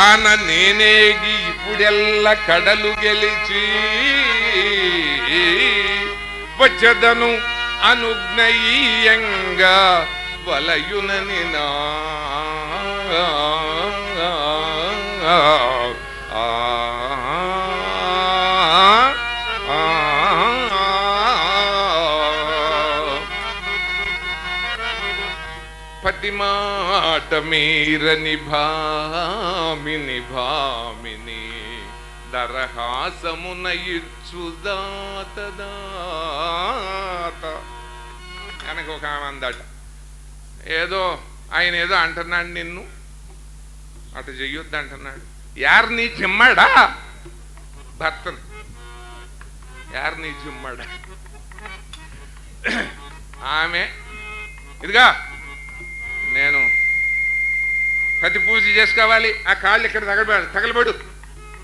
ఆన నేనేగి ఇప్పుడెల్ల కడలు గెలిచి వచ్చదను అనుజ్ఞయంగా వలయునని నా పతిమాట మీరని భామిని భామిని. దరహాసమున ఇచ్చుదాత దాత. కనుక ఒక ఆమె అందట. ఏదో ఆయన ఏదో అంటున్నాడు నిన్ను. అటు చెయ్యొద్దు అంటున్నాడు. యారు నీ చిమ్మాడా? భర్తను. యారు నీ చిమ్మాడా? ఆమె ఇదిగా నేను ప్రతి పూజ చేసుకోవాలి. ఆ కాళ్ళు ఇక్కడ తగలబడు తగలబడు.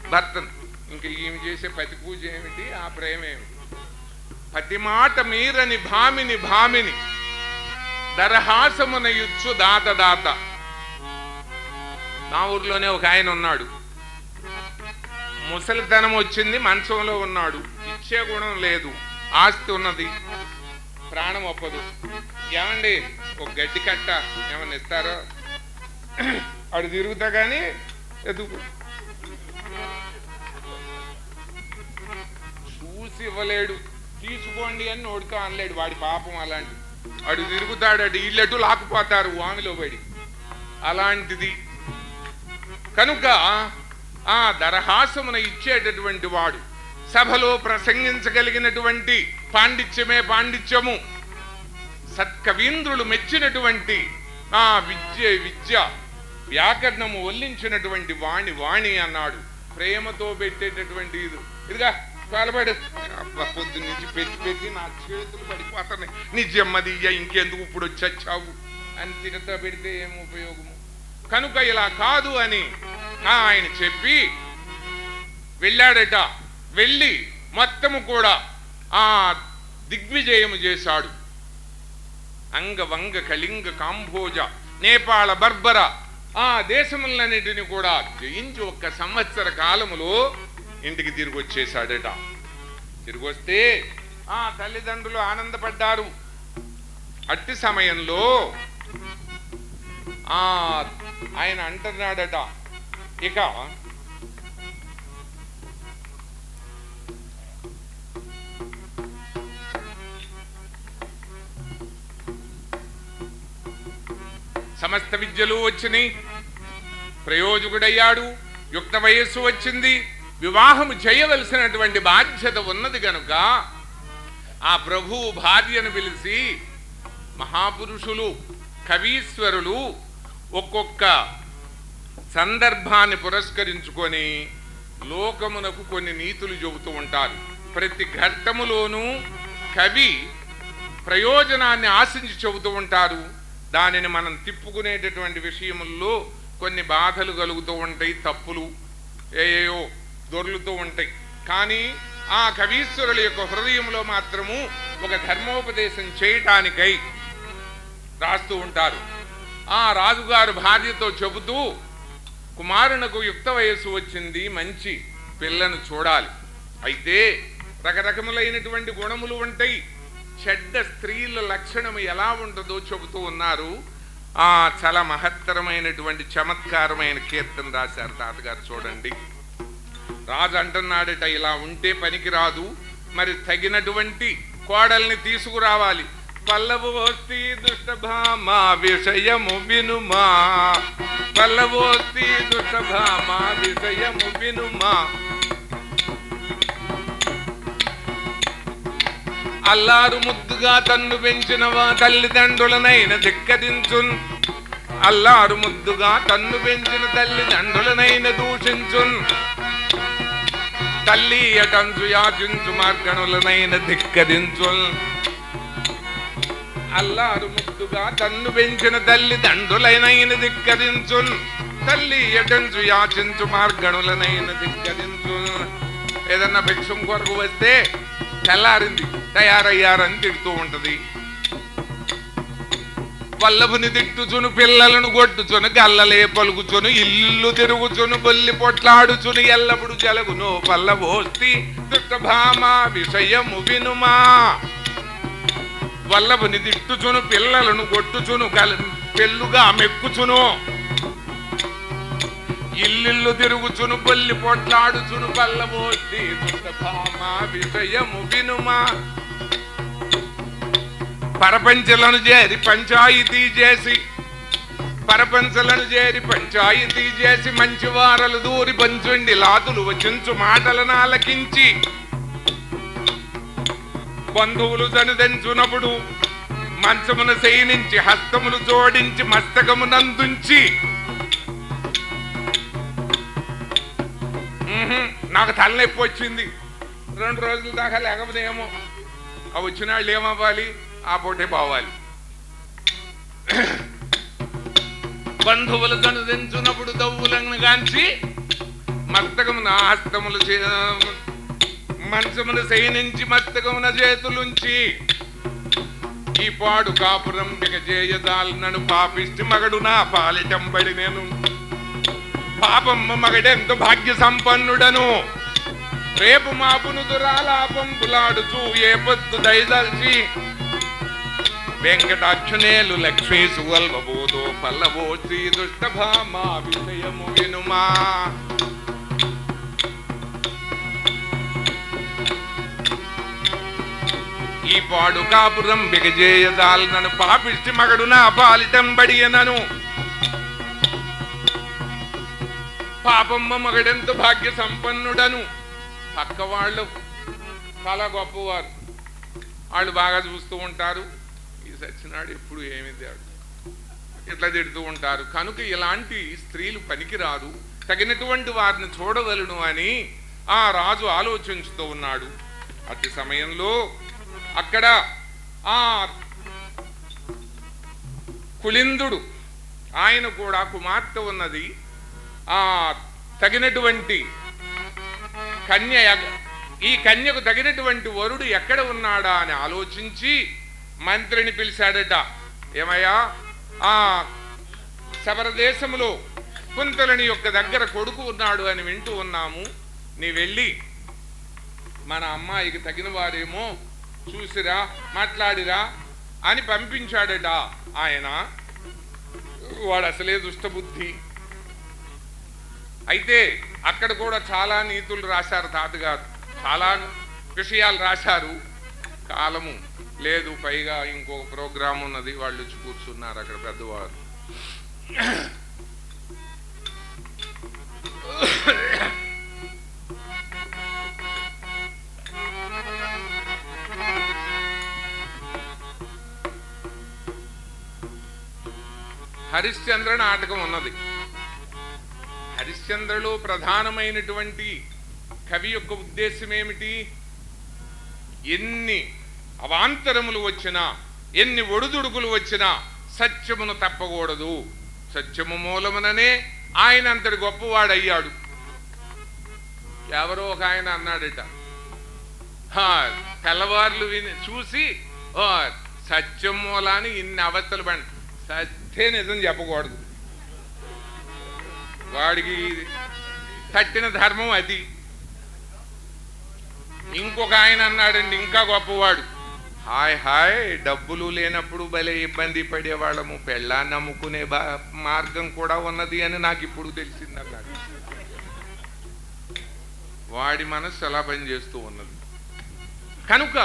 భర్తను. ఇంక ఈమె చేసే ప్రతి పూజ ఏమిటి? ఆ ప్రేమ ఏమిటి ప్రతి మాట మీరని భామిని భామిని దరహాసమున యుచ్చు దాత దాత. నా ఊర్లోనే ఒక ఆయన ఉన్నాడు. ముసలితనం వచ్చింది మంచంలో ఉన్నాడు. ఇచ్చే గుణం లేదు. ఆస్తి ఉన్నది. ప్రాణం ఒప్పదు. ఏమండి? ఒక గడ్డి కట్ట ఏమన్నా ఇస్తారో? అడు తిరుగుతా కానీ ఎదుగు. చూసి ఇవ్వలేడు. తీసుకోండి అని నోడుతో అనలేడు. వాడి పాపం అలాంటి అడు తిరుగుతాడు అటు ఇల్లెటు లాక్కుపోతారు వామిలో పడి. అలాంటిది. కనుక ఆ దరహాసమున ఇచ్చేటటువంటి వాడు సభలో ప్రసంగించగలిగినటువంటి పాండిత్యమే పాండిత్యము. సత్కవీంద్రులు మెచ్చినటువంటి ఆ విద్య విద్య వ్యాకరణము ఒల్లించినటువంటి వాణి వాణి అన్నాడు. ప్రేమతో పెట్టేటటువంటి ఇది. ఇదిగా పాలపడు పొద్దు నుంచి పెట్టి పెట్టి నా చేతులు పడిపోతున్నాయి. నీ జమ్మదియ్య ఇంకెందుకు ఇప్పుడు వచ్చావు? అని తిడతా పెడితే ఏం ఉపయోగము? కనుక ఇలా కాదు అని ఆ ఆయన చెప్పి వెళ్ళాడట. వెళ్ళి మొత్తము కూడా ఆ దిగ్విజయము చేశాడు. అంగవంగ కళింగ కాంభోజ నేపాళ బర్బర ఆ దేశములన్నిటిని కూడా జయించి ఒక్క సంవత్సర కాలములో ఇంటికి తిరిగి వచ్చేసాడట తిరిగి వస్తే ఆ తల్లిదండ్రులు ఆనందపడ్డారు. అట్టి సమయంలో ఆ ఆయన అంటున్నాడట ఇక సమస్త విద్యలు వచ్చినాయి. ప్రయోజకుడయ్యాడు యుక్త వయస్సు వచ్చింది. వివాహము చేయవలసినటువంటి బాధ్యత ఉన్నది గనుక ఆ ప్రభువు భార్యను పిలిచి మహాపురుషులు కవీశ్వరులు ఒక్కొక్క సందర్భాన్ని పురస్కరించుకొని లోకమునకు కొన్ని నీతులు చెబుతూ ఉంటారు. ప్రతి ఘట్టములోనూ కవి ప్రయోజనాన్ని ఆశించి చెబుతూ ఉంటారు. దానిని మనం తిప్పుకునేటటువంటి విషయముల్లో కొన్ని బాధలు కలుగుతూ ఉంటాయి తప్పులు ఏయో దొర్లుతూ ఉంటాయి. కానీ ఆ కవీశ్వరుల యొక్క హృదయంలో మాత్రము ఒక ధర్మోపదేశం చేయటానికై రాస్తూ ఉంటారు. ఆ రాజుగారు భార్యతో చెబుతూ కుమారునకు యుక్త వయస్సు వచ్చింది మంచి పిల్లను చూడాలి. అయితే రకరకములైనటువంటి గుణములు ఉంటాయి. చెడ్డ స్త్రీల లక్షణము ఎలా ఉంటుందో చెబుతూ ఉన్నారు. ఆ చాలా మహత్తరమైనటువంటి చమత్కారమైన కీర్తన రాశారు తాతగారు చూడండి. రాజు అంటున్నాడట ఇలా ఉంటే పనికిరాదు. మరి తగినటువంటి కోడల్ని తీసుకురావాలి. పల్లవోస్తి దుష్టభామా విషయము వినుమా. పల్లవోస్తి దుష్టభామా విషయము వినుమా. అల్లారు ముద్దుగా తన్ను పెంచిన వా తల్లిదండ్రులనైన ధిక్కరించున్. అల్లారు ముద్దుగా తన్ను పెంచిన తల్లిదండ్రులనైన దూషించున్. తల్లి అటంచు యాచించు మార్గణులనైన ధిక్కరించున్. అల్లారు ముద్దుగా తన్ను పెంచిన తల్లిదండ్రులైన ధిక్కరించున్. తల్లి ఎటంచు యాచించు మార్గణులనైన ధిక్కరించున్. ఏదన్నా భిక్షం కొరకు వస్తే తెల్లారింది తయారయ్యారని తిడుతూ ఉంటది. వల్లభుని తిట్టుచును పిల్లలను కొట్టుచును గల్లలే పలుకుచును ఇల్లు తిరుగుచును బొల్లి పొట్లాడుచును ఎల్లప్పుడు జలగును పల్లవోస్తి దుష్టభామ విషయము వినుమా. వల్లభుని తిట్టుచును పిల్లలను కొట్టుచును గల్ పెళ్ళుగా మెక్కుచును. ఇల్లిల్లు తిరుగుచును బొల్లి పొట్లాడుచును పల్లవోస్తి దుష్టభామ విషయము వినుమా. పరపంచలను చేరి పంచాయితీ చేసి పరపంచలను చేరి పంచాయితీ చేసి మంచి వారలు దూరి పంచుండి లాతులు వచించు మాటలను ఆలకించి బంధువులు చనిదంచునప్పుడు మంచమును శయనించి హస్తములు జోడించి మస్తకమునందుంచి నాకు తలనొప్పి వచ్చింది. రెండు రోజుల దాకా లేకపోతే ఏమో. ఆ వచ్చిన వాళ్ళు ఏమవ్వాలి? ఆ పూటే పోవాలి. బంధువులు కనుదించున్నప్పుడు దవ్వులను గాంచి మస్తకమున హస్తములు చే- మంచమును శయనించి చేతులుంచి ఈ పాడు కాపురం బిగజేయదాల్ నన్ను పాపిష్టి మగడు నా పాలిటంబడి నేను పాపం మగడెంత భాగ్య సంపన్నుడను రేపు మాపును దురాలాపం పులాడుచు ఏ పొత్తు దయదల్చి. వెంకటాక్షునేలు లక్ష్మీ సువల్వబోధో పల్లవో శ్రీ దుష్టభామా విషయము వినుమా. ఈ పాడు కాపురం బిగజేయదాలనను పాపిష్టి మగడు నా పాలిటం బడియనను పాపమ్మ మగడెంత భాగ్య సంపన్నుడను పక్క వాళ్ళు చాలా గొప్పవారు. వాళ్ళు బాగా చూస్తూ ఉంటారు. ఈ సచ్చినాడు ఎప్పుడు ఏమి తేడు ఇట్లా తిడుతూ ఉంటారు. కనుక ఇలాంటి స్త్రీలు పనికిరారు తగినటువంటి వారిని చూడవలను అని ఆ రాజు ఆలోచించుతూ ఉన్నాడు. అతి సమయంలో అక్కడ ఆ కులిందుడు ఆయన కూడా కుమార్తె ఉన్నది. ఆ తగినటువంటి కన్య ఈ కన్యకు తగినటువంటి వరుడు ఎక్కడ ఉన్నాడా అని ఆలోచించి మంత్రిని పిలిచాడట. ఏమయ్యా? ఆ శబర దేశములో కుంతలని యొక్క దగ్గర కొడుకు ఉన్నాడు అని వింటూ ఉన్నాము. నీ వెళ్ళి మన అమ్మాయికి తగిన వారేమో చూసిరా మాట్లాడిరా అని పంపించాడట ఆయన. వాడు అసలే దుష్టబుద్ధి. అయితే అక్కడ కూడా చాలా నీతులు రాశారు తాతగారు. చాలా విషయాలు రాశారు. కాలము లేదు పైగా ఇంకొక ప్రోగ్రాం ఉన్నది వాళ్ళు వచ్చి కూర్చున్నారు అక్కడ పెద్దవారు. హరిశ్చంద్ర నాటకం ఉన్నది. హరిశ్చంద్రలో ప్రధానమైనటువంటి కవి యొక్క ఉద్దేశం ఏమిటి? ఎన్ని అవాంతరములు వచ్చినా ఎన్ని ఒడుదుడుకులు వచ్చినా సత్యమును తప్పకూడదు. సత్యము మూలముననే ఆయన అంతటి గొప్పవాడయ్యాడు. ఎవరో ఒక ఆయన అన్నాడట తెల్లవార్లు విని చూసి సత్యం మూలాన్ని ఇన్ని అవస్థలు పడి సత్యే నిజం చెప్పకూడదు. వాడికి కట్టిన ధర్మం అది. ఇంకొక ఆయన అన్నాడండి ఇంకా గొప్పవాడు. హాయ్ హాయ్ డబ్బులు లేనప్పుడు భలే ఇబ్బంది పడేవాళ్ళము. పెళ్ళాన్ని నమ్ముకునే మార్గం కూడా ఉన్నది అని నాకు ఇప్పుడు తెలిసింది అన్నాడు వాడి మనస్సు ఎలా పనిచేస్తూ ఉన్నది. కనుక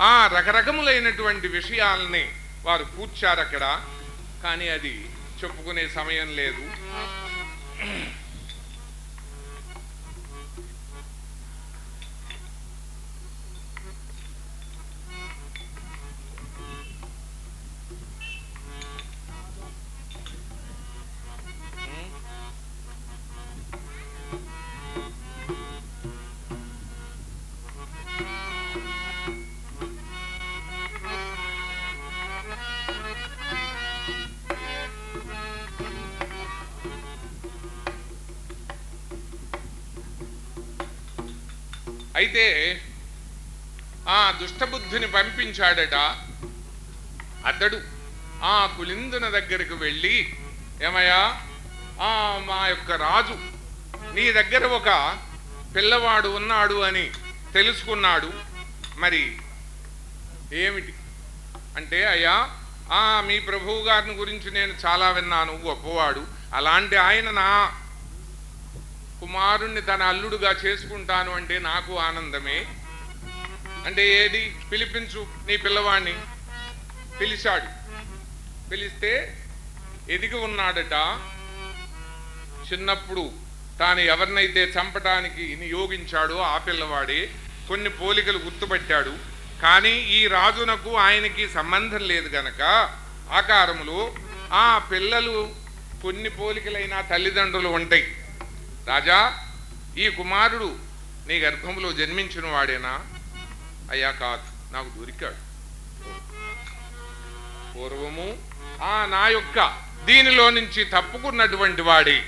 ఆ రకరకములైనటువంటి విషయాల్ని వారు కూర్చారు అక్కడ కానీ అది చెప్పుకునే సమయం లేదు. అయితే ఆ దుష్టబుద్ధిని పంపించాడట. అతడు ఆ కులిందున దగ్గరకు వెళ్ళి ఏమయ్యా ఆ మా యొక్క రాజు నీ దగ్గర ఒక పిల్లవాడు ఉన్నాడు అని తెలుసుకున్నాడు. మరి ఏమిటి? అంటే అయ్యా ఆ మీ ప్రభువు గారిని గురించి నేను చాలా విన్నాను గొప్పవాడు అలాంటి ఆయన నా కుమారుణ్ణి తన అల్లుడుగా చేసుకుంటాను అంటే నాకు ఆనందమే. అంటే ఏది? పిలిపించు నీ పిల్లవాణ్ణి. పిలిచాడు. పిలిస్తే ఎదిగి ఉన్నాడట. చిన్నప్పుడు తాను ఎవరినైతే చంపటానికి నియోగించాడో ఆ పిల్లవాడే కొన్ని పోలికలు గుర్తుపట్టాడు. కానీ ఈ రాజునకు ఆయనకి సంబంధం లేదు గనక ఆకారములు ఆ పిల్లలు కొన్ని పోలికలైన తల్లిదండ్రులు ఉంటాయి. రాజా ఈ కుమారుడు నీ గర్భంలో జన్మించిన వాడేనా? అయ్యా కాదు నాకు దొరికాడు. పూర్వము ఆ నా యొక్క దీనిలో నుంచి తప్పుకున్నటువంటి వాడే.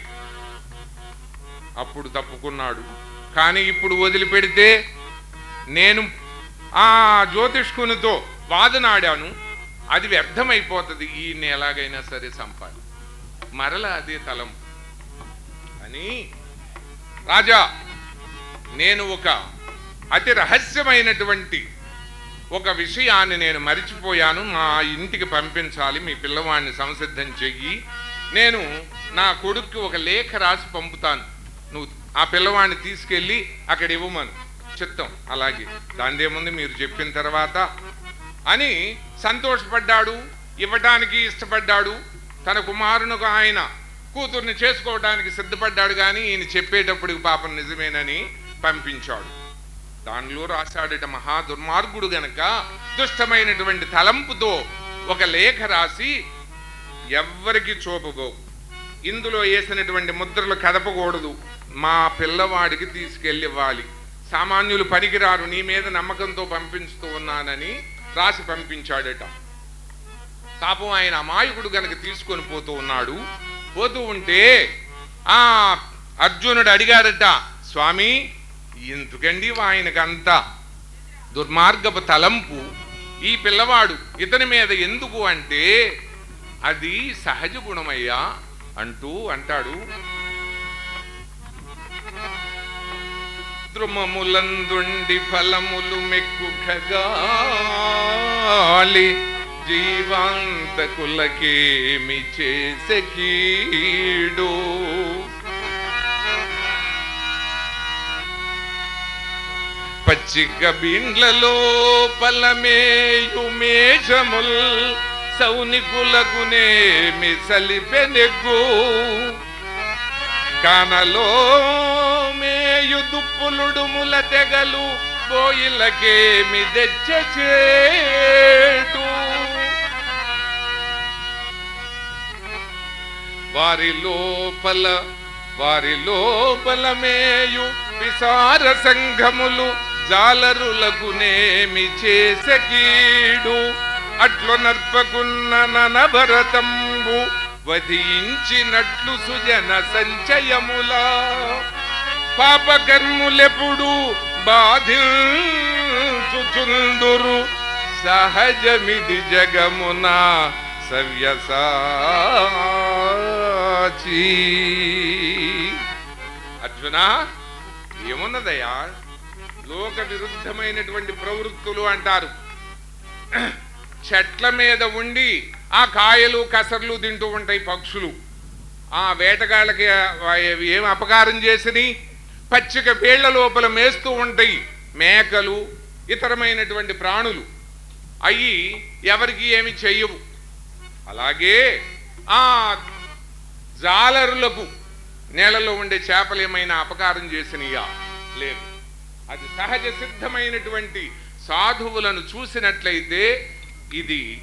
అప్పుడు తప్పుకున్నాడు. కానీ ఇప్పుడు వదిలిపెడితే నేను ఆ జ్యోతిష్కునితో వాదనాడాను. అది వ్యర్థమైపోతుంది. ఈయన్ని ఎలాగైనా సరే సంపాలి. మరల అదే తలం అని రాజా నేను ఒక అతి రహస్యమైనటువంటి ఒక విషయాన్ని నేను మరిచిపోయాను. మా ఇంటికి పంపించాలి మీ పిల్లవాడిని సంసిద్ధం చెయ్యి. నేను నా కొడుక్కి ఒక లేఖ రాసి పంపుతాను. నువ్వు ఆ పిల్లవాడిని తీసుకెళ్ళి అక్కడ ఇవ్వమను. చిత్తం అలాగే. దానిదేముంది మీరు చెప్పిన తర్వాత అని సంతోషపడ్డాడు ఇవ్వటానికి ఇష్టపడ్డాడు. తన కుమారునకు ఆయన కూతుర్ని చేసుకోవడానికి సిద్ధపడ్డాడు కానీ ఈయన చెప్పేటప్పుడు పాపం నిజమేనని పంపించాడు. దానిలో రాశాడట మహా దుర్మార్గుడు గనక దుష్టమైనటువంటి తలంపుతో ఒక లేఖ రాసి ఎవ్వరికి చూపబో. ఇందులో వేసినటువంటి ముద్రలు కదపకూడదు. మా పిల్లవాడికి తీసుకెళ్ళి ఇవ్వాలి సామాన్యులు పనికిరారు నీ మీద నమ్మకంతో పంపించుతూ ఉన్నానని రాసి పంపించాడట. పాపం ఆయన అమాయకుడు గనక తీసుకొని పోతూ ఉన్నాడు. పోతూ ఉంటే ఆ అర్జునుడు అడిగాడట స్వామి ఎందుకండి ఆయనకంత దుర్మార్గపు తలంపు? ఈ పిల్లవాడు ఇతని మీద ఎందుకు అంటే అది సహజ గుణమయ్యా అంటూ అంటాడు. ద్రుమములందుండి ఫలములు మెక్కుఖగాలి జీవాంతకులకేమి చేసే కీడు? పచ్చిక బిండ్లలో పలమేయు మేషముల్ సౌనికులకునేమి సలిపెనెగ్గు కానలో మేయు దుప్పులుడుముల తెగలు పోయిలకేమి తెచ్చేటు వారి లోపల వారి లోపల మేయు విసార సంఘములు జాలరులకునేమి చేసే కీడు. అట్లు నర్పకున్న ననభరతంబు వధించినట్లు సుజన సంచయములా. పాపకర్ములెప్పుడు బాధించుచుందురు సహజమిది జగమున సవ్యసాచి. అర్జున ఏమున్నదయ్యా? లోక విరుద్ధమైనటువంటి ప్రవృత్తులు అంటారు. చెట్ల మీద ఉండి ఆ కాయలు కసర్లు తింటూ ఉంటాయి పక్షులు. ఆ వేటగాళ్ళకి ఏం అపకారం చేసిని? పచ్చిక పేళ్ళ లోపల మేస్తూ ఉంటాయి మేకలు ఇతరమైనటువంటి ప్రాణులు. అవి ఎవరికి ఏమి చెయ్యవు అలాగే ఆ జాలరులకు నేలలో ఉండే చేపలు ఏమైనా అపకారం చేసినయా? లేదు. అది సహజ సిద్ధమైనటువంటి సాధువులను చూసినట్లయితే ఇది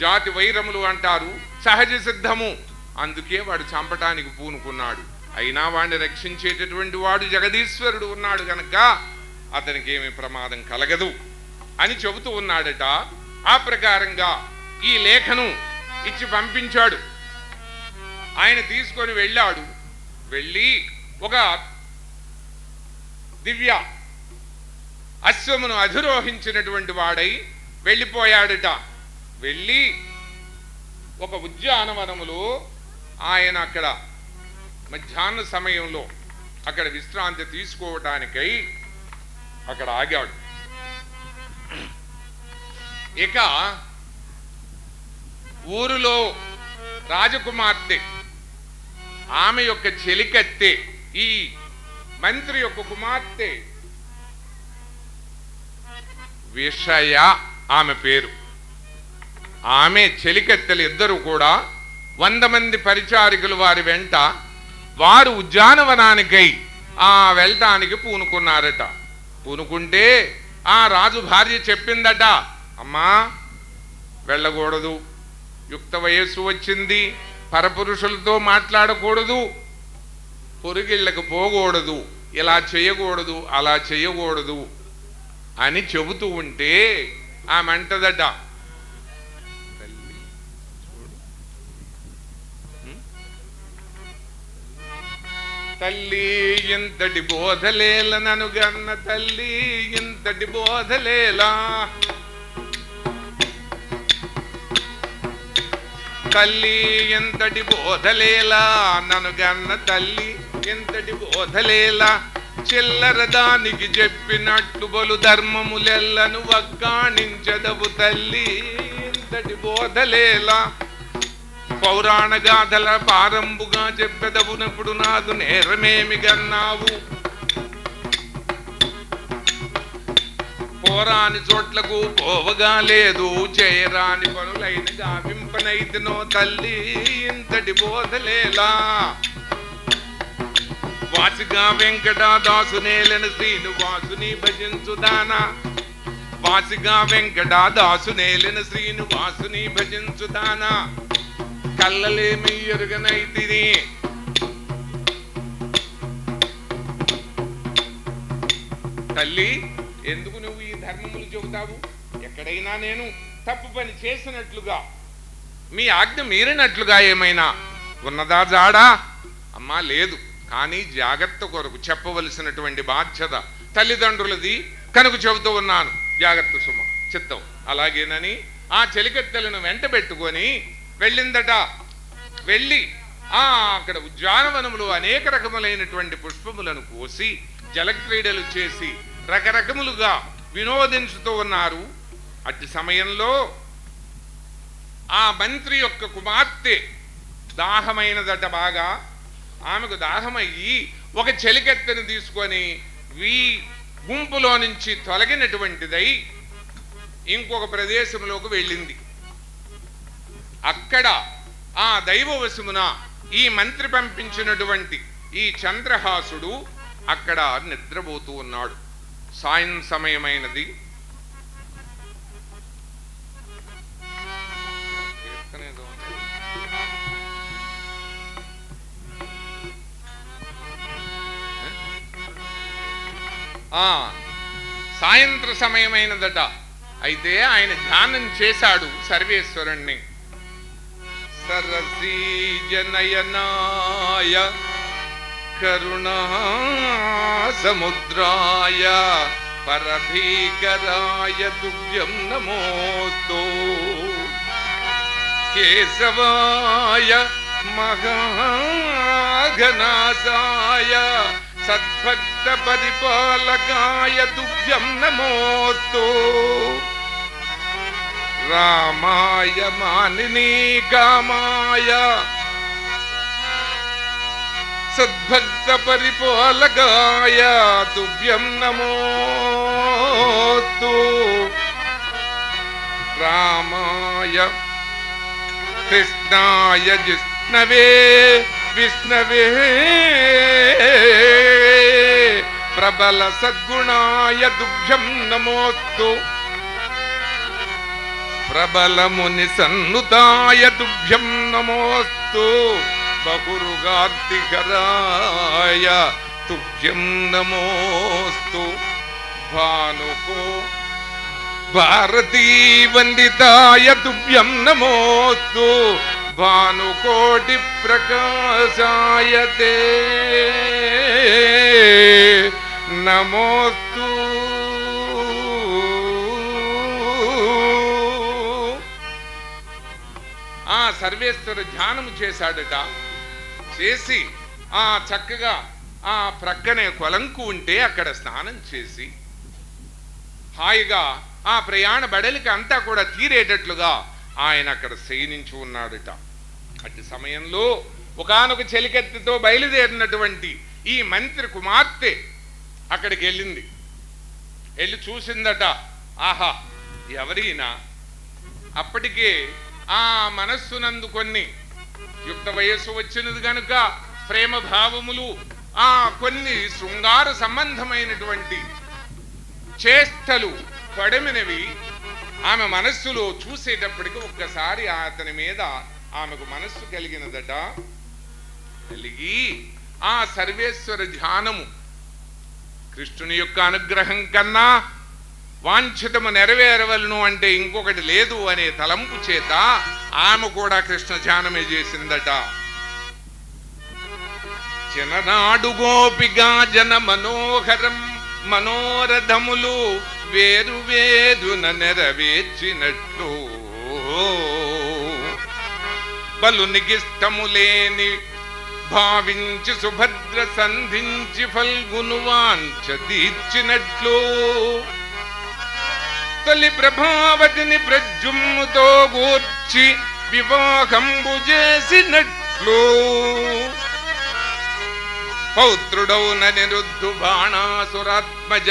జాతి వైరములు అంటారు సహజ సిద్ధము. అందుకే వాడు చంపటానికి పూనుకున్నాడు. అయినా వాడిని రక్షించేటటువంటి వాడు జగదీశ్వరుడు ఉన్నాడు గనక అతనికి ఏమి ప్రమాదం కలగదు అని చెబుతూ ఉన్నాడట. ఆ ప్రకారంగా ఈ లేఖను ఇచ్చి పంపించాడు. ఆయన తీసుకొని వెళ్ళాడు. వెళ్ళి ఒక దివ్య అశ్వమును అధిరోహించినటువంటి వాడై వెళ్ళిపోయాడట. వెళ్ళి ఒక ఉద్యానవనములో ఆయన అక్కడ మధ్యాహ్న సమయంలో అక్కడ విశ్రాంతి తీసుకోవటానికై అక్కడ ఆగాడు. ఇక ఊరిలో రాజకుమార్తె ఆమె యొక్క చెలికత్తె ఈ మంత్రి యొక్క కుమార్తె విషయ ఆమె పేరు. ఆమె చెలికత్తెలు ఇద్దరు కూడా వంద మంది పరిచారికులు వారి వెంట వారు ఉద్యానవనానికై ఆ వెళ్ళటానికి పూనుకున్నారట. పూనుకుంటే ఆ రాజు భార్య చెప్పిందట అమ్మా వెళ్ళకూడదు. యుక్త వయస్సు వచ్చింది పరపురుషులతో మాట్లాడకూడదు పొరుగిళ్ళకు పోకూడదు ఇలా చేయకూడదు అలా చేయకూడదు అని చెబుతూ ఉంటే ఆమె అంటదట తల్లి తల్లి ఇంతటి బోధలేల ననుగన్న తల్లి ఇంతటి బోధలేలా తల్లి ఎంతటి బోధలేలా? ననుగన్న తల్లి ఎంతటి బోధలేలా? చిల్లర దానికి చెప్పినట్టు బలు ధర్మములెల్లను వగ్గాణించదవు తల్లి ఎంతటి బోధలేలా? పౌరాణ గాథల పారంబుగా చెప్పెదవునప్పుడు నాదు నేరమేమి గన్నావు? పోరాని చోట్లకు పోవగా లేదు. చేయరాని పనులైన గావింపనైతినో తల్లి ఇంతటి బోధలేలా. వాసిగా వెంకటాదాసునేలను శ్రీనివాసుని భజించుదానా. వాసిగా వెంకటాదాసునేలిన శ్రీనివాసుని భజించుదానా. కళ్ళలేమి ఎరుగనైతిని. తల్లి ఎందుకు నువ్వు ఈ ధర్మములు చెబుతావు? ఎక్కడైనా నేను తప్పు పని చేసినట్లుగా మీ ఆజ్ఞ మీరినట్లుగా ఏమైనా ఉన్నదా జాడా? అమ్మా లేదు. కానీ జాగ్రత్త కొరకు చెప్పవలసినటువంటి బాధ్యత తల్లిదండ్రులది. కనుక చెబుతూ ఉన్నాను. జాగ్రత్త సుమ చిత్తం. అలాగేనని ఆ చెలికత్తెలను వెంట పెట్టుకొని వెళ్ళిందట. వెళ్ళి ఆ అక్కడ ఉద్యానవనములు అనేక రకములైనటువంటి పుష్పములను కోసి జలక్రీడలు చేసి రకరకములుగా వినోదించుతూ ఉన్నారు. అట్టి సమయంలో ఆ మంత్రి యొక్క కుమార్తె దాహమైనదట బాగా. ఆమెకు దాహమయ్యి ఒక చెలికెత్తెను తీసుకొని వీ గుంపులో నుంచి తొలగినటువంటిదై ఇంకొక ప్రదేశంలోకి వెళ్ళింది. అక్కడ ఆ దైవవశమున ఈ మంత్రి పంపించినటువంటి ఈ చంద్రహాసుడు అక్కడ నిద్రపోతూ ఉన్నాడు. సాయం సమయమైనది. ఆ సాయంత్ర సమయమైనదట. అయితే ఆయన ధ్యానం చేశాడు సర్వేశ్వరుణ్ణి. సరసీ జనయనాయ కరుణా సముద్రాయ పరభీకరాయ తుభ్యం నమోస్తు. కేశవాయ మహాఘనాసాయ సద్భక్త పరిపాలకాయ తుభ్యం నమోస్తు सद्भक्तपरिपोलगाया तुभ्यं नमो रामाय कृष्णाय जिष्णवे विष्णवे प्रबल सद्गुणाय दुभ्यं मुनि सन्नुताय दुभ्यं नमोस्त నమోస్తు ప్రబలముని సన్నుతాయ తుభ్యం నమోస్తు. బహురుగార్తికరాయ తుభ్యం నమోస్తు భానుకో భారతీ వందితాయ తుభ్యం నమోస్తు. భానుకోటి ప్రకాశాయ తే. నమోస్తు. ఆ సర్వేశ్వర ధ్యానము చేశాడట. చేసి ఆ చక్కగా ఆ ప్రక్కనే కొలంకు ఉంటే అక్కడ స్నానం చేసి హాయిగా ఆ ప్రయాణ బడలికి అంతా కూడా తీరేటట్లుగా ఆయన అక్కడ శయనించి ఉన్నాడట. అటు సమయంలో ఒకానొక చెలికెత్తితో బయలుదేరినటువంటి ఈ మంత్రి కుమార్తె అక్కడికి వెళ్ళింది. వెళ్ళి చూసిందట ఆహా ఎవరైనా? అప్పటికే ఆ మనస్సునందు కొన్ని యుక్త వయస్సు వచ్చినది గనుక ప్రేమ భావములు ఆ కొన్ని శృంగార సంబంధమైనటువంటి చేష్టలు పడమినవి ఆమె మనస్సులో చూసేటప్పటికి ఒక్కసారి అతని మీద ఆమెకు మనస్సు కలిగినదట. కలిగి ఆ సర్వేశ్వర ధ్యానము కృష్ణుని యొక్క అనుగ్రహం కన్నా వాంఛితము నెరవేరవలను అంటే ఇంకొకటి లేదు అనే తలంపు చేత ఆమె కూడా కృష్ణ ధ్యానమే చేసిందట. జననాడు గోపిగా జన మనోహరం మనోరథములు వేరు వేరున నెరవేర్చినట్లు. బలునికిష్టము లేని భావించి సుభద్ర సంధించి ఫల్గును వాంఛ తీర్చినట్లు. తొలి ప్రభావతిని ప్రజుమ్ముతో గూర్చి వివాహంబు చేసినట్లు. పౌత్రుడౌన నిరుద్ధు బాణాసురాత్మజ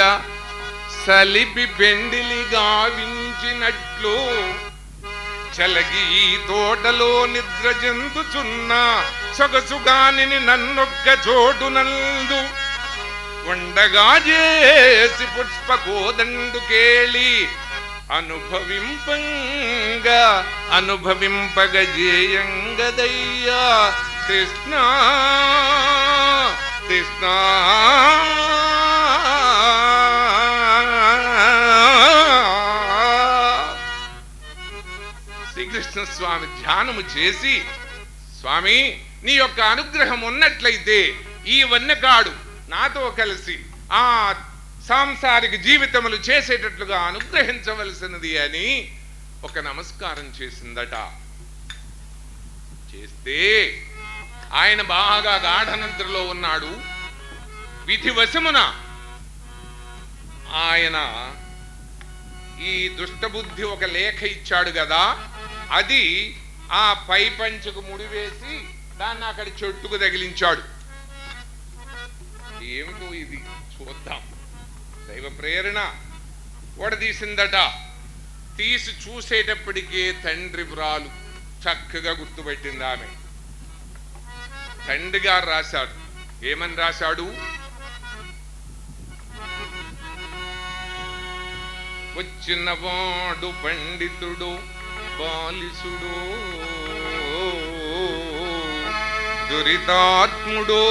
సలిపి పెండిలి గావించినట్లు. చలగి ఈ తోటలో నిద్ర చెందుచున్నా సొగసుగాని నన్నొక్క చోటునందు ఉండగా చేసి పుష్పకోదండు కేళి అనుభవింపంగా అనుభవింపగజేయంగదయ్యా. కృష్ణ కృష్ణ. శ్రీకృష్ణ స్వామి ధ్యానము చేసి స్వామి నీ యొక్క అనుగ్రహం ఉన్నట్లయితే ఈ వన్యకాడు నాతో కలిసి ఆ సాంసారిక జీవితములు చేసేటట్లుగా అనుగ్రహించవలసినది అని ఒక నమస్కారం చేసిందట. చేస్తే ఆయన బాగా గాఢనిద్రలో ఉన్నాడు. విధివశమున ఆయన ఈ దుష్టబుద్ధి ఒక లేఖ ఇచ్చాడు కదా. అది ఆ పై పంచుకు ముడివేసి దాన్ని అక్కడ చెట్టుకు తగిలించాడు. ఏమిటో ఇది? చూద్దాం. దైవ ప్రేరణ వడదీసిందట తీసి చూసేటప్పటికే తండ్రి వ్రాలు చక్కగా గుర్తుపెట్టింది ఆమె. తండ్రి గారు రాశాడు. ఏమని రాశాడు? వచ్చినవాడు పండితుడు బాలిసుడు దురితాత్ముడో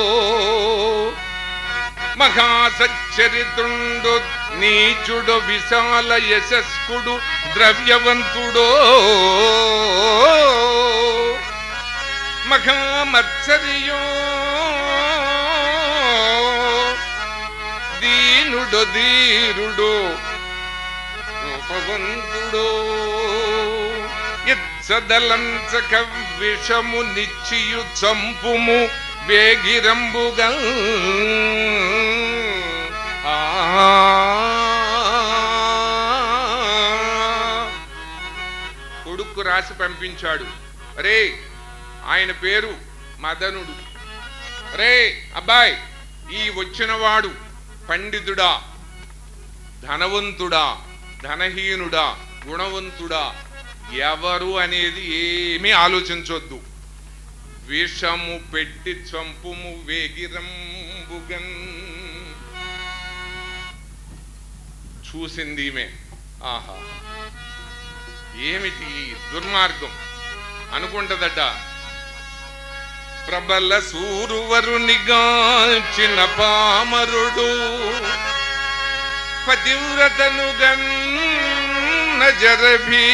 మహాసచ్చరితుండు నీచుడు విశాల యశస్కుడు ద్రవ్యవంతుడో. మహామత్సరియో. దీనుడు ధీరుడు. రూపవంతుడో. ఇచ్చదలంచక విషము నిచ్చియు చంపుము వేగిరంబుగా కొడుకు రాసి పంపించాడు. రే ఆయన పేరు మదనుడు. రే అబ్బాయ్ ఈ వచ్చినవాడు పండితుడా? ధనవంతుడా? ధనహీనుడా? గుణవంతుడా? ఎవరు అనేది ఏమీ ఆలోచించొద్దు. విషము పెట్టి చంపుము వేగిరంబుగన్. చూసింది ఈమె. ఆహా. ఏమిటి దుర్మార్గం? అనుకుంటదట. ప్రబల సూరువరునిగాల్చిన పామరుడు పతివ్రతను గన్న జరభీ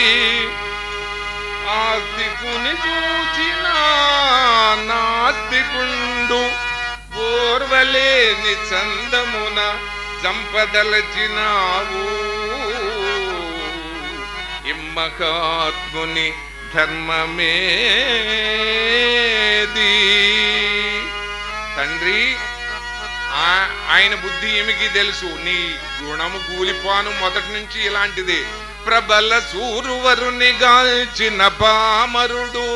నాస్తికుని చూచిన నాస్తికుండు ఓర్వలేని చందమున చంపదలచినావు ఇమ్మకాత్ముని ధర్మమేది. తండ్రి ఆ- ఆయన బుద్ధి ఏమికి తెలుసు? నీ గుణము కూలిపోను మొదటి నుంచి ఇలాంటిదే. ప్రబల సూరువరుని గాల్చిన పామరుడు.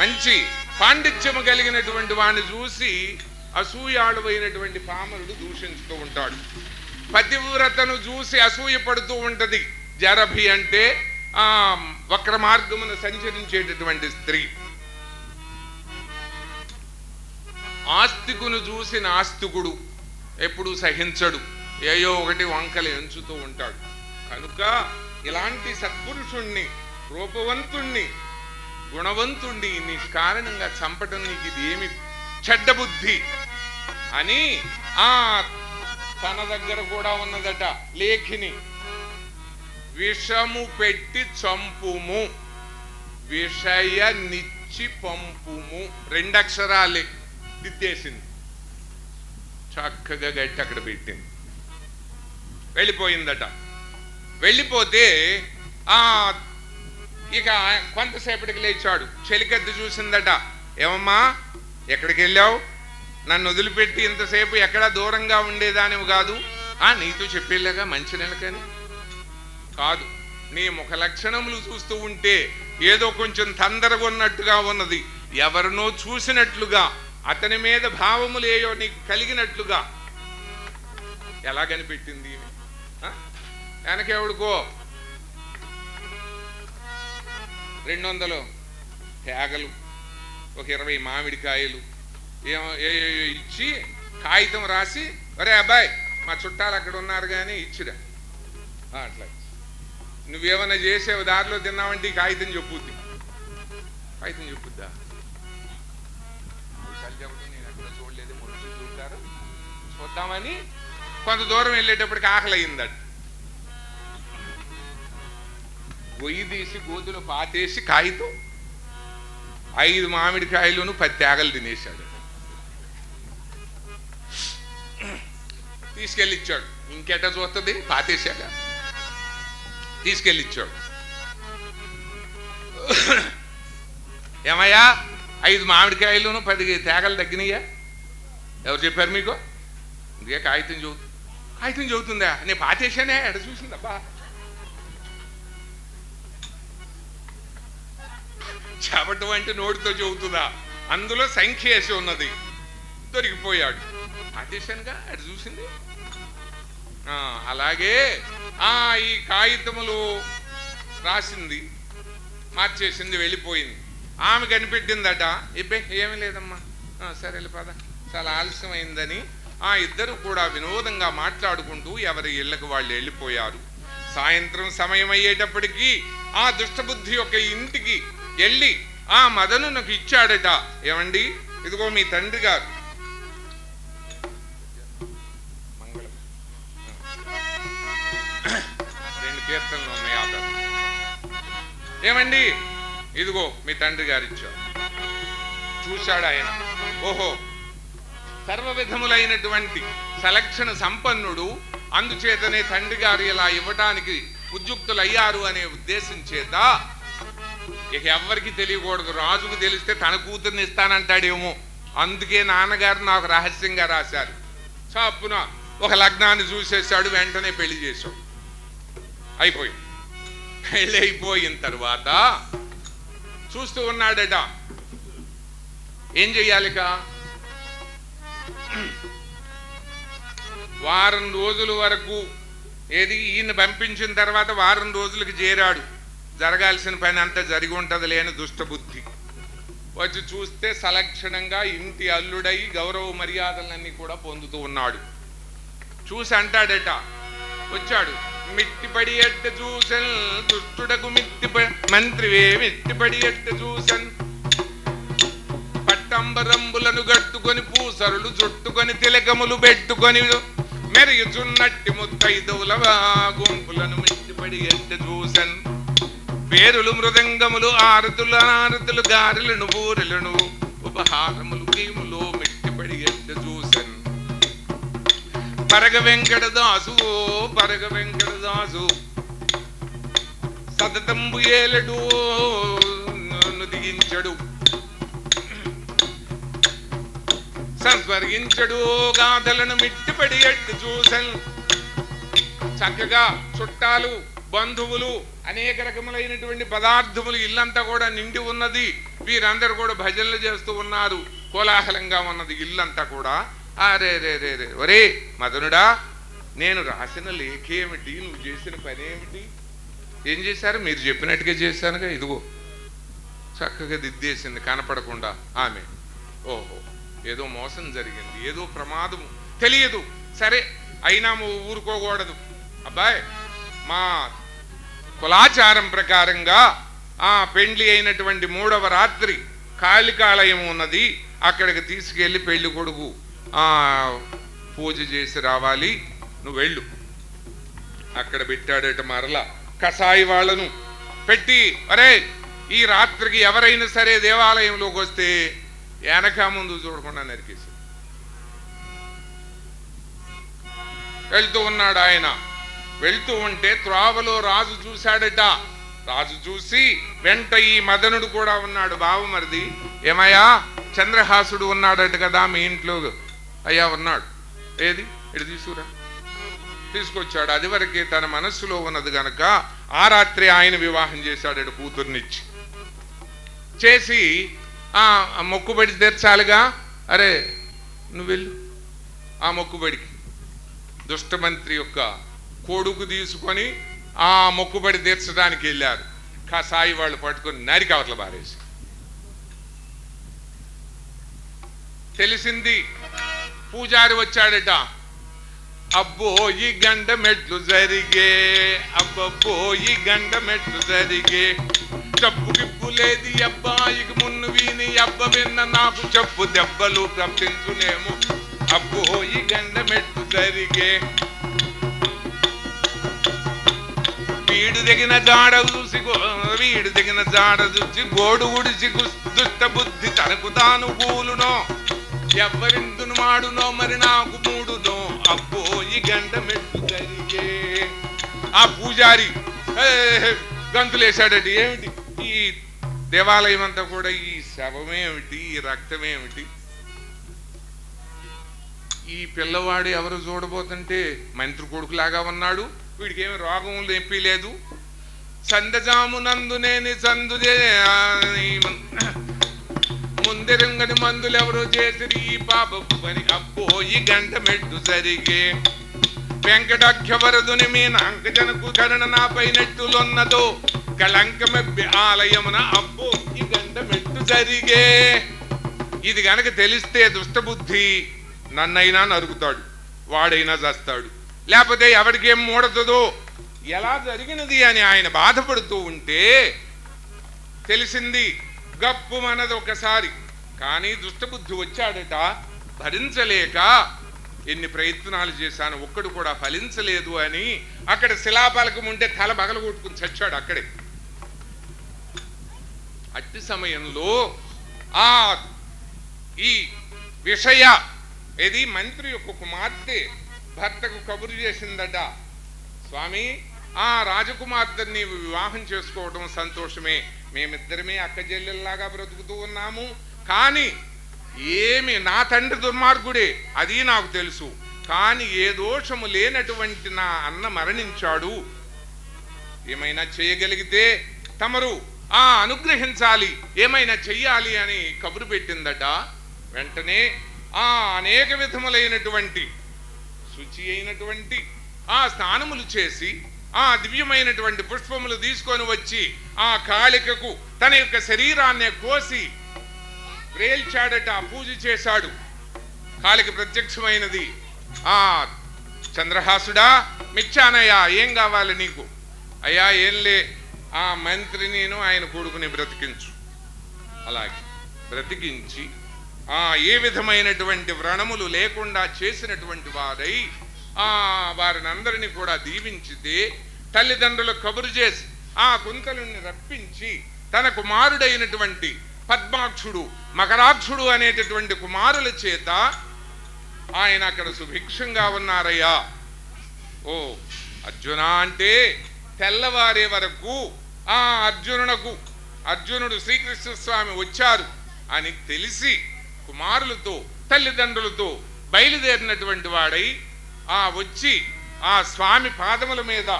మంచి పాండిత్యము కలిగినటువంటి వాడిని చూసి అసూయాడువైనటువంటి పామరుడు దూషించుతూ ఉంటాడు. పతివ్రతను చూసి అసూయ పడుతూ ఉంటది. జరభి అంటే ఆ వక్ర మార్గమును సంచరించేటటువంటి స్త్రీ. ఆస్తికును చూసి నాస్తికుడు ఎప్పుడు సహించడు. ఏయో ఒకటి వంకలు ఎంచుతూ ఉంటాడు. కనుక ఇలాంటి సత్పురుషుణ్ణి రూపవంతుణ్ణి గుణవంతుణ్ణి నీ కారణంగా చంపటం నీకు ఇది ఏమి చెడ్డ బుద్ధి? అని ఆ తన దగ్గర కూడా ఉన్నదట లేఖిని. విషము పెట్టి చంపుము విషయ నిచ్చి పంపుము. రెండక్షరాలే దిద్దేసింది. చక్కగా గట్టి అక్కడ పెట్టింది. వెళ్ళిపోయిందట. వెళ్ళిపోతే ఆ ఇక కొంతసేపటికి లేచాడు. చెలికద్దు చూసిందట. ఏమమ్మా ఎక్కడికి వెళ్ళావు? నన్ను వదిలిపెట్టి ఇంతసేపు ఎక్కడ దూరంగా ఉండేదానివి కాదు. ఆ నీతో చెప్పేలాగా మంచి నెలకని కాదు నీ ముఖ లక్షణములు చూస్తూ ఉంటే ఏదో కొంచెం తొందరగా ఉన్నట్టుగా ఉన్నది. ఎవరినో చూసినట్లుగా అతని మీద భావములు ఏయో నీకు కలిగినట్లుగా. ఎలా కనిపెట్టింది వెనకెవడుకో రెండు వందలు తేగలు. ఒక ఇరవై మామిడికాయలు. ఏమో ఏ- ఇచ్చి కాగితం రాసి ఒరే అబ్బాయి మా చుట్టాలు అక్కడ ఉన్నారు కానీ ఇచ్చిరా. అట్లా. నువ్వేమైనా నువ్వేమన్నా చేసేవు దారిలో తిన్నావంటే ఈ కాగితం చెప్పుద్ది. కాగితం చెప్పుద్దా? ఎక్కడ చూడలేదు మనుషులు చూద్దామని కొంత దూరం వెళ్ళేటప్పటికి ఆకలి అయిందట గొయ్యి తీసి గోతులు పాతేసి కాగితం ఐదు మామిడికాయలను పది తేగలు తినేశాడు. తీసుకెళ్ళిచ్చాడు. ఇంకెట చూస్తుంది పాతేశాక తీసుకెళ్ళిచ్చాడు. ఏమయ్యా ఐదు మామిడికాయలను పది తేగలు తగ్గినాయా ఎవరు చెప్పారు మీకు? ఇంకే కాగితం చదువు కాగితం చదువుతుందా? నేను పాతేశానే ఎడ చూసిందబ్బా చేపట్టం అంటే నోటితో చెబుతుందా? అందులో సంఖ్య వేసి ఉన్నది. దొరికిపోయాడు. పాతేశానుగా అటు చూసింది. అలాగే ఆ ఈ కాగితములు రాసింది మార్చేసింది వెళ్ళిపోయింది. ఆమె కనిపెట్టిందట ఇబ్బే ఏమీ లేదమ్మా. సరే సరేలే చాలా ఆలస్యమైందని ఆ ఇద్దరు కూడా వినోదంగా మాట్లాడుకుంటూ ఎవరి ఇళ్ళకు వాళ్ళు వెళ్ళిపోయారు. సాయంత్రం సమయం అయ్యేటప్పటికీ ఆ దుష్టబుద్ధి యొక్క ఇంటికి వెళ్ళి ఆ మదను నాకు ఇచ్చాడట. ఏమండి? ఇదిగో మీ తండ్రి గారు. రెండు కీర్తనలు ఉన్నాయి ఆట ఏమండి? ఇదిగో మీ తండ్రి గారు ఇచ్చాడు చూశాడు ఆయన. ఓహో! సర్వ విధములైనటువంటి సలక్షణ సంపన్నుడు అందుచేతనే తండ్రి గారు ఇలా ఇవ్వటానికి ఉద్యుక్తులయ్యారు అనే ఉద్దేశం చేత ఇక ఎవ్వరికి తెలియకూడదు. రాజుకు తెలిస్తే తన కూతుర్ని ఇస్తానంటాడేమో. అందుకే నాన్నగారు నాకు రహస్యంగా రాశారు. చప్పున ఒక లగ్నాన్ని చూసేసాడు వెంటనే పెళ్ళి చేశాడు. అయిపోయింది. పెళ్ళి అయిపోయిన తర్వాత చూస్తూ ఉన్నాడట. ఏం చెయ్యాలిక వారం రోజుల వరకు ఏది ఈయన పంపించిన తర్వాత వారం రోజులకి చేరాడు. జరగాల్సిన పని అంతా జరిగి ఉంటది లేని దుష్టబుద్ధి వచ్చి చూస్తే సలక్షణంగా ఇంటి అల్లుడై గౌరవ మర్యాదలన్నీ కూడా పొందుతూ ఉన్నాడు. చూసి అంటాడట వచ్చాడు. మిట్టిపడి ఎట్ట చూసన్? దుష్టుడకు మిత్తి మంత్రివే మిట్టిపడి ఎట్ట చూసన్? పట్టంబరంబులను గట్టుకొని పూసరులు చుట్టుకొని తిలకములు పెట్టుకొని మెరుగుచున్నట్టి ముత్తైదువుల గుంపులను మిట్టిపడి ఎట్ట చూసన్? పేరులు మృదంగములు ఆరతులు ఆరతులు గారెలను బూరెలను ఉపహారములు గీములు మెట్టిపడి ఎంత చూసన్. పరగ వెంకటదాసు పరగ వెంకటదాసు సతతంబు ఏలడు దిగించడు. సంస్మరించడు గాథలను మిట్టిపడి ఎట్టు చూసన్. చక్కగా చుట్టాలు బంధువులు అనేక రకములైనటువంటి పదార్థములు ఇల్లంతా కూడా నిండి ఉన్నది. వీరందరూ కూడా భజనలు చేస్తూ ఉన్నారు. కోలాహలంగా ఉన్నది ఇల్లంతా కూడా. అరే రే రే రే ఒరే మదనుడా నేను రాసిన లేఖ ఏమిటి? నువ్వు చేసిన పని ఏమిటి? ఏం చేశారు? మీరు చెప్పినట్టుగా చేశానుగా. ఇదిగో చక్కగా దిద్దేసింది కనపడకుండా. ఆమె. ఓహో ఏదో మోసం జరిగింది ఏదో ప్రమాదము. తెలియదు. సరే అయినా ఊరుకోకూడదు. అబ్బాయి మా కులాచారం ప్రకారంగా ఆ పెండ్లి అయినటువంటి మూడవ రాత్రి కాళికాలయం ఉన్నది. అక్కడికి తీసుకెళ్ళి పెళ్ళి కొడుకు ఆ పూజ చేసి రావాలి. నువ్వు వెళ్ళు. అక్కడ పెట్టాడట మరల కషాయి వాళ్ళను పెట్టి అరే ఈ రాత్రికి ఎవరైనా సరే దేవాలయంలోకి వస్తే వెనక ముందు చూడకుండా నరికేసి వెళ్తూ ఉన్నాడు ఆయన. వెళ్తూ ఉంటే త్రోవలో రాజు చూశాడట. రాజు చూసి వెంట ఈ మదనుడు కూడా ఉన్నాడు. బావమరిది ఏమయ్యా చంద్రహాసుడు ఉన్నాడట కదా మీ ఇంట్లో? అయ్యా ఉన్నాడు. ఏది? ఇటు తీసుకురా? తీసుకొచ్చాడు. అది వరకే తన మనస్సులో ఉన్నది గనక ఆ రాత్రి ఆయన వివాహం చేశాడు కూతుర్నిచ్చి. చేసి ఆ మొక్కుబడి తెరచాలిగా? అరే నువ్వు వెళ్ళు. ఆ మొక్కుబడికి దుష్టమంత్రి యొక్క కొడుకు తీసుకొని ఆ మొక్కుబడి తీర్చడానికి వెళ్ళారు. సాయి వాళ్ళు పట్టుకొని నరికి అవతల బారేసి తెలిసింది పూజారి వచ్చాడట. అబ్బో ఈ గంట మెట్లు జరిగే అబ్బబ్బో ఈ గంట మెట్లు జరిగే. చెప్పు గిప్పు లేది అబ్బాయికి మున్ను వీని అబ్బ విన్న నాకు చెప్పు దెబ్బలు తప్పించునేమో అబ్బో ఈ గంట మెట్లు జరిగే వీడు దిగిన జాడ చూసి వీడు దిగిన జాడ చూసి గోడు గుడిసి దుష్ట బుద్ధి తనకు తాను కూలునో. ఎవరిందును మాడునో మరి నాకు మూడునో. అబ్బో ఈ గంట మెట్టు జరిగే. ఆ పూజారి గంతులేశాడటి ఏమిటి? ఈ దేవాలయం అంతా కూడా ఈ శవమేమిటి? ఈ రక్తమేమిటి? ఈ పిల్లవాడు ఎవరు చూడబోతుంటే మంత్రి కొడుకులాగా ఉన్నాడు. వీడికి ఏమి రోగం లేపి లేదు. సందజామునందు నేని సందు ముందెరంగని మందులు ఎవరు చేసిరి ఈ పాపపు పని అబ్బో ఈ గంట మెట్టు జరిగే. వెంకటాఖ్యవరదుని మీ నాంకజనకు కరణ నాపై నెట్టులున్నదో కళంకమెబ్బి ఆలయమున అబ్బో ఈ గంట మెట్టు జరిగే. ఇది గనక తెలిస్తే దుష్టబుద్ధి నన్నైనా నరుకుతాడు వాడైనా చస్తాడు. లేకపోతే ఎవరికేం మూడతుందో ఎలా జరిగినది అని ఆయన బాధపడుతూ ఉంటే తెలిసింది గప్పు మనది ఒకసారి. కానీ దుష్టబుద్ధి వచ్చాడట భరించలేక ఎన్ని ప్రయత్నాలు చేశాను ఒక్కడు కూడా ఫలించలేదు అని అక్కడ శిలాపలకం ఉంటే తల బగలగొట్టుకుని చచ్చాడు అక్కడే. అట్టి సమయంలో ఆ ఈ విషయ ఇది మంత్రి యొక్క కుమార్తె భర్తకు కబురు చేసిందట స్వామి ఆ రాజకుమార్తెని నీవు వివాహం చేసుకోవడం సంతోషమే. మేమిద్దరమే అక్క చెల్లెల్లాగా బ్రతుకుతూ ఉన్నాము. కానీ ఏమి నా తండ్రి దుర్మార్గుడే అది నాకు తెలుసు. కానీ ఏ దోషము లేనటువంటి నా అన్న మరణించాడు. ఏమైనా చేయగలిగితే తమరు ఆ అనుగ్రహించాలి. ఏమైనా చెయ్యాలి అని కబురు పెట్టిందట. వెంటనే ఆ అనేక విధములైనటువంటి శుచి అయినటువంటి ఆ స్నానములు చేసి ఆ దివ్యమైనటువంటి పుష్పములు తీసుకొని వచ్చి ఆ కాళికకు తన యొక్క శరీరాన్ని కోసి రేల్చాడట పూజ చేశాడు. కాళిక ప్రత్యక్షమైనది. ఆ చంద్రహాసుడా మిచ్చానయ్యా ఏం కావాలి నీకు? అయ్యా ఏంలే ఆ మంత్రి నేను ఆయన కొడుకుని బ్రతికించు. అలాగే బ్రతికించి ఆ ఏ విధమైనటువంటి వ్రణములు లేకుండా చేసినటువంటి వారై ఆ వారిని అందరినీ కూడా దీవించితే తల్లిదండ్రులు కబురు చేసి ఆ కుంతలుని రప్పించి తన కుమారుడైనటువంటి పద్మాక్షుడు మకరాక్షుడు అనేటటువంటి కుమారుల చేత ఆయన అక్కడ సుభిక్షంగా ఉన్నారయ్యా. ఓ అర్జున అంటే తెల్లవారే వరకు ఆ అర్జునునకు అర్జునుడు శ్రీకృష్ణ స్వామి వచ్చారు అని తెలిసి కుమారులతో తల్లిదండ్రులతో బయలుదేరినటువంటి వాడై ఆ వచ్చి ఆ స్వామి పాదముల మీద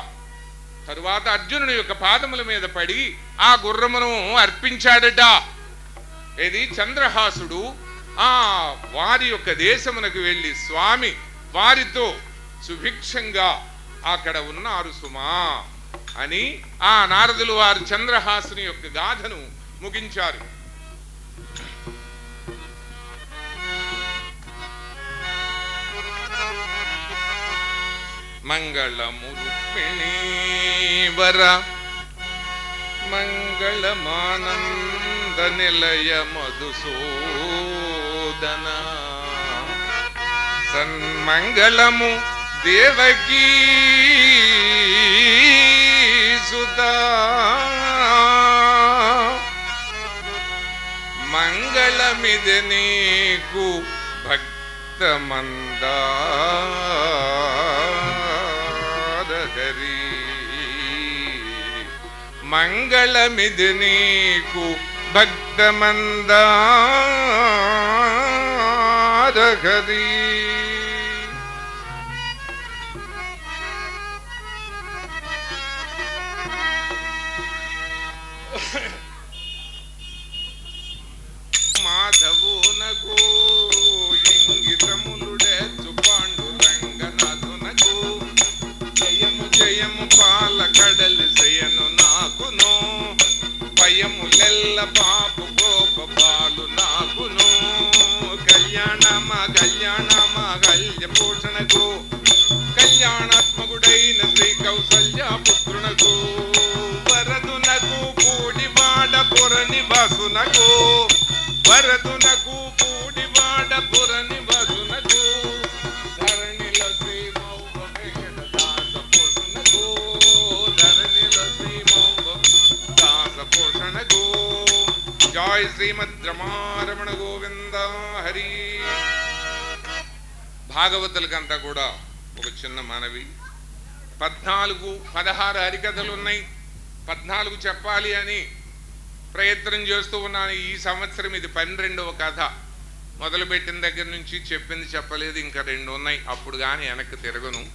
తరువాత అర్జునుడి యొక్క పాదముల మీద పడి ఆ గుర్రమును అర్పించాడట. ఇది చంద్రహాసుడు ఆ వారి యొక్క దేశమునకు వెళ్ళి స్వామి వారితో సుభిక్షంగా అక్కడ ఉన్నారు సుమా అని ఆ నారదులు వారు చంద్రహాసుని యొక్క గాథను ముగించారు. ಮಂಗಳ ಮುರುಪಿಣೀವರ ಮಂಗಳಮಾನಂದ ನಿಲಯ ಮಧುಸೂದನ. ಸನ್ಮಂಗಳಮು ದೇವಕೀ ಸುಧಾ ಮಂಗಳಮಿದೆ ನೀಗೂ ಭಕ್ತ ಮಂದ మంగళమిది నీకు భక్తమందారహరి భయములెల్ల పాపు గోప పాలు నాకును. కళ్యాణమ కళ్యాణమ కళ్య పోషణకు. కళ్యాణాత్మకుడైన శ్రీ కౌసల్య పుత్రునకు. వరదునకు పూడివాడ పుర నివాసునకు. వరదునకు పూడివాడ పుర జయ శ్రీమద్రమారమణ గోవింద హరి. భాగవతులకంతా కూడా ఒక చిన్న మనవి. పద్నాలుగు పదహారు హరికథలు ఉన్నాయి పద్నాలుగు చెప్పాలి అని ప్రయత్నం చేస్తూ ఉన్నాను. ఈ సంవత్సరం ఇది పన్నెండవ కథ. మొదలుపెట్టిన దగ్గర నుంచి చెప్పింది చెప్పలేదు ఇంకా రెండు ఉన్నాయి. అప్పుడు కానీ వెనక్కి తిరగను.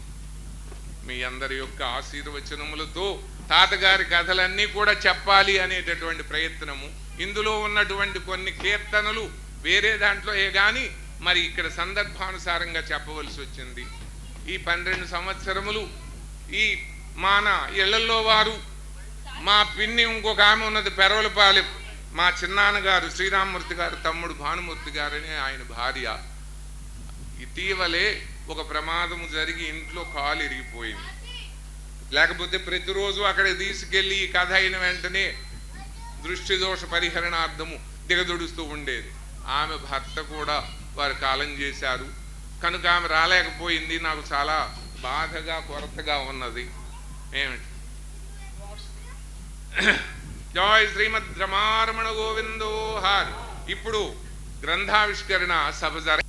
మీ అందరి యొక్క ఆశీర్వచనములతో తాతగారి కథలన్నీ కూడా చెప్పాలి అనేటటువంటి ప్రయత్నము. ఇందులో ఉన్నటువంటి కొన్ని కీర్తనలు వేరే దాంట్లో ఏ కానీ మరి ఇక్కడ సందర్భానుసారంగా చెప్పవలసి వచ్చింది. ఈ పన్నెండు సంవత్సరములు ఈ మాన ఇళ్ళలో వారు మా పిన్ని ఇంకొక ఆమె ఉన్నది పెరవలపాలెం. మా చిన్నాన్నగారు శ్రీరామమూర్తి గారు తమ్ముడు భానుమూర్తి గారని ఆయన భార్య. ఇటీవలే ఒక ప్రమాదము జరిగి ఇంట్లో కాలు ఇరిగిపోయింది. లేకపోతే ప్రతిరోజు అక్కడ తీసుకెళ్ళి ఈ కథ అయిన వెంటనే దృష్టి దోష పరిహరణార్థము దిగదుడుస్తూ ఉండేది. ఆమె భర్త కూడా వారు కాలం చేశారు. కనుక ఆమె రాలేకపోయింది. నాకు చాలా బాధగా కొరతగా ఉన్నది. ఏమిటి? జాయ్ శ్రీమద్ రమారమణ గోవిందో హార్. ఇప్పుడు గ్రంథావిష్కరణ సభ జరగ